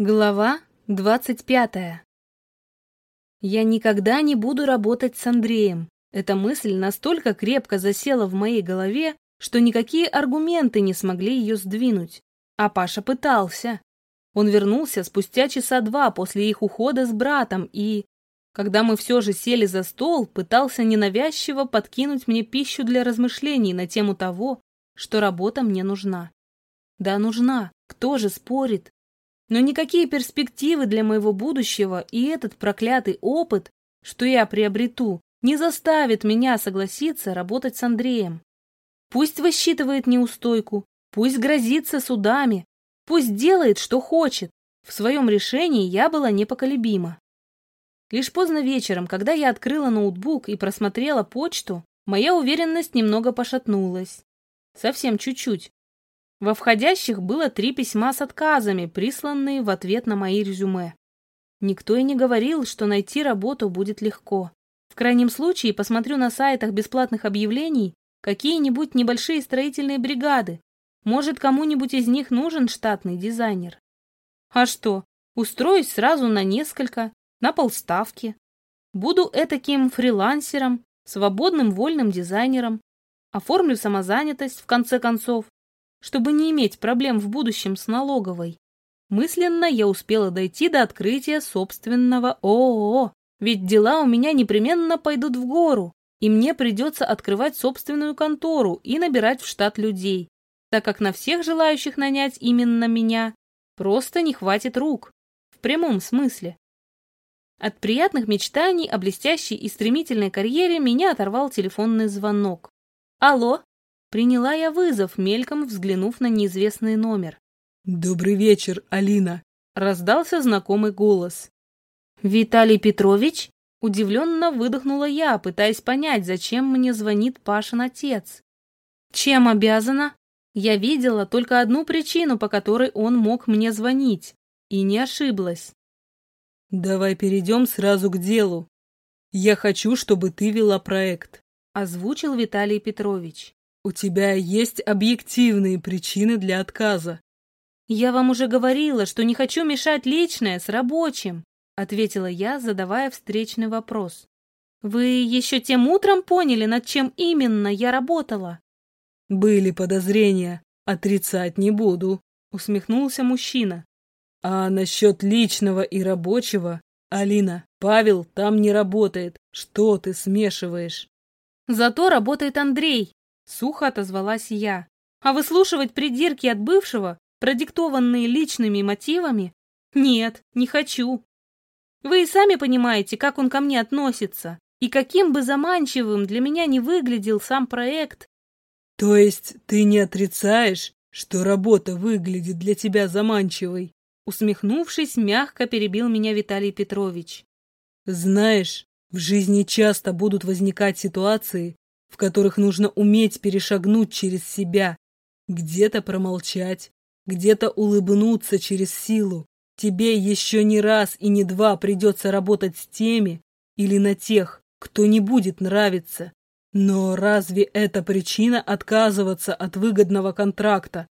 Глава двадцать пятая. Я никогда не буду работать с Андреем. Эта мысль настолько крепко засела в моей голове, что никакие аргументы не смогли ее сдвинуть. А Паша пытался. Он вернулся спустя часа два после их ухода с братом и, когда мы все же сели за стол, пытался ненавязчиво подкинуть мне пищу для размышлений на тему того, что работа мне нужна. Да, нужна. Кто же спорит? Но никакие перспективы для моего будущего и этот проклятый опыт, что я приобрету, не заставит меня согласиться работать с Андреем. Пусть высчитывает неустойку, пусть грозится судами, пусть делает, что хочет. В своем решении я была непоколебима. Лишь поздно вечером, когда я открыла ноутбук и просмотрела почту, моя уверенность немного пошатнулась. Совсем чуть-чуть. Во входящих было три письма с отказами, присланные в ответ на мои резюме. Никто и не говорил, что найти работу будет легко. В крайнем случае посмотрю на сайтах бесплатных объявлений какие-нибудь небольшие строительные бригады. Может, кому-нибудь из них нужен штатный дизайнер. А что, устроюсь сразу на несколько, на полставки. Буду этаким фрилансером, свободным вольным дизайнером. Оформлю самозанятость, в конце концов, чтобы не иметь проблем в будущем с налоговой. Мысленно я успела дойти до открытия собственного ООО, ведь дела у меня непременно пойдут в гору, и мне придется открывать собственную контору и набирать в штат людей, так как на всех желающих нанять именно меня просто не хватит рук, в прямом смысле. От приятных мечтаний о блестящей и стремительной карьере меня оторвал телефонный звонок. «Алло?» Приняла я вызов, мельком взглянув на неизвестный номер. «Добрый вечер, Алина!» — раздался знакомый голос. «Виталий Петрович?» — удивленно выдохнула я, пытаясь понять, зачем мне звонит Пашин отец. «Чем обязана?» Я видела только одну причину, по которой он мог мне звонить, и не ошиблась. «Давай перейдем сразу к делу. Я хочу, чтобы ты вела проект», — озвучил Виталий Петрович. У тебя есть объективные причины для отказа. Я вам уже говорила, что не хочу мешать личное с рабочим, ответила я, задавая встречный вопрос. Вы еще тем утром поняли, над чем именно я работала? Были подозрения, отрицать не буду, усмехнулся мужчина. А насчет личного и рабочего, Алина, Павел там не работает. Что ты смешиваешь? Зато работает Андрей, Сухо отозвалась я. А выслушивать придирки от бывшего, продиктованные личными мотивами? Нет, не хочу. Вы и сами понимаете, как он ко мне относится, и каким бы заманчивым для меня не выглядел сам проект. То есть ты не отрицаешь, что работа выглядит для тебя заманчивой? Усмехнувшись, мягко перебил меня Виталий Петрович. Знаешь, в жизни часто будут возникать ситуации, в которых нужно уметь перешагнуть через себя, где-то промолчать, где-то улыбнуться через силу. Тебе еще не раз и не два придется работать с теми или на тех, кто не будет нравиться. Но разве это причина отказываться от выгодного контракта?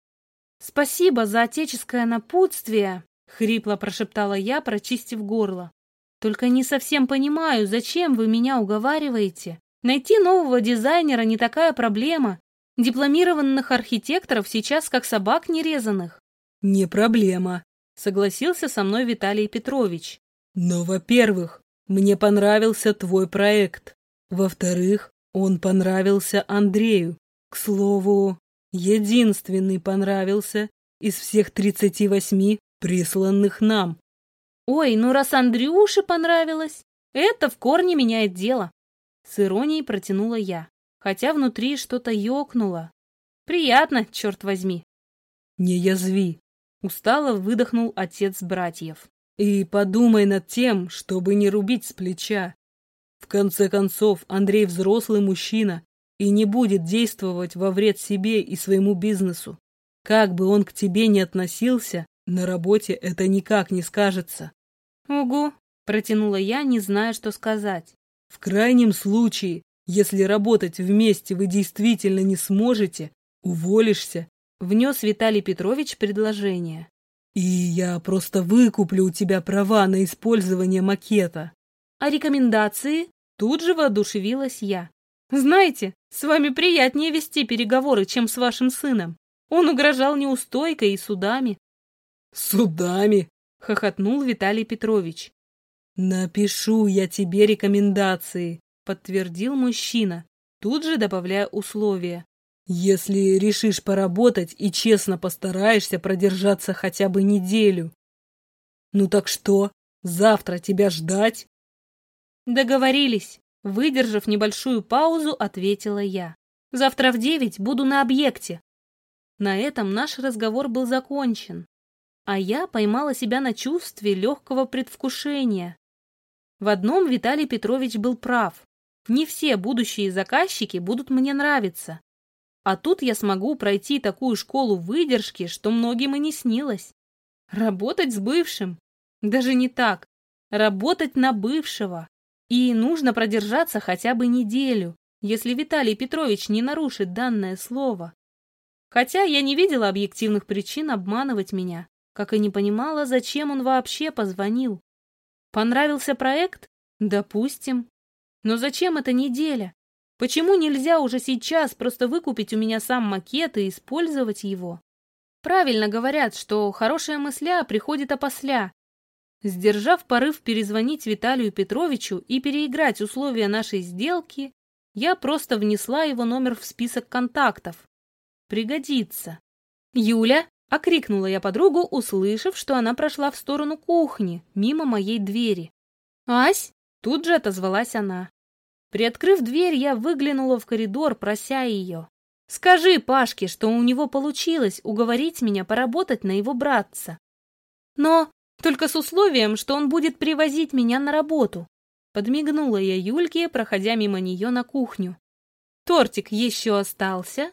«Спасибо за отеческое напутствие», — хрипло прошептала я, прочистив горло. «Только не совсем понимаю, зачем вы меня уговариваете. Найти нового дизайнера не такая проблема. Дипломированных архитекторов сейчас как собак нерезанных. Не проблема, согласился со мной Виталий Петрович. Но, во-первых, мне понравился твой проект. Во-вторых, он понравился Андрею. К слову, единственный понравился из всех 38 присланных нам. Ой, ну раз Андрюше понравилось, это в корне меняет дело. С иронией протянула я, хотя внутри что-то ёкнуло. Приятно, черт возьми. Не язви. Устало выдохнул отец братьев. И подумай над тем, чтобы не рубить с плеча. В конце концов, Андрей взрослый мужчина и не будет действовать во вред себе и своему бизнесу. Как бы он к тебе ни относился, на работе это никак не скажется. Угу, протянула я, не зная, что сказать. В крайнем случае, если работать вместе вы действительно не сможете, уволишься, внес Виталий Петрович предложение. И я просто выкуплю у тебя права на использование макета. А рекомендации? Тут же воодушевилась я. Знаете, с вами приятнее вести переговоры, чем с вашим сыном. Он угрожал неустойкой и судами. Судами? Хохотнул Виталий Петрович. Напишу я тебе рекомендации, подтвердил мужчина, тут же добавляя условия. Если решишь поработать и честно постараешься продержаться хотя бы неделю. Ну так что, завтра тебя ждать? Договорились. Выдержав небольшую паузу, ответила я. Завтра в девять буду на объекте. На этом наш разговор был закончен, а я поймала себя на чувстве легкого предвкушения. В одном Виталий Петрович был прав. Не все будущие заказчики будут мне нравиться. А тут я смогу пройти такую школу выдержки, что многим и не снилось. Работать с бывшим. Даже не так. Работать на бывшего. И нужно продержаться хотя бы неделю, если Виталий Петрович не нарушит данное слово. Хотя я не видела объективных причин обманывать меня, как и не понимала, зачем он вообще позвонил. Понравился проект? Допустим. Но зачем эта неделя? Почему нельзя уже сейчас просто выкупить у меня сам макет и использовать его? Правильно говорят, что хорошая мысля приходит опосля. Сдержав порыв перезвонить Виталию Петровичу и переиграть условия нашей сделки, я просто внесла его номер в список контактов. Пригодится. «Юля!» — окрикнула я подругу, услышав, что она прошла в сторону кухни, мимо моей двери. «Ась!» — тут же отозвалась она. Приоткрыв дверь, я выглянула в коридор, прося ее. «Скажи Пашке, что у него получилось уговорить меня поработать на его братца. Но только с условием, что он будет привозить меня на работу». Подмигнула я Юльке, проходя мимо нее на кухню. «Тортик еще остался?»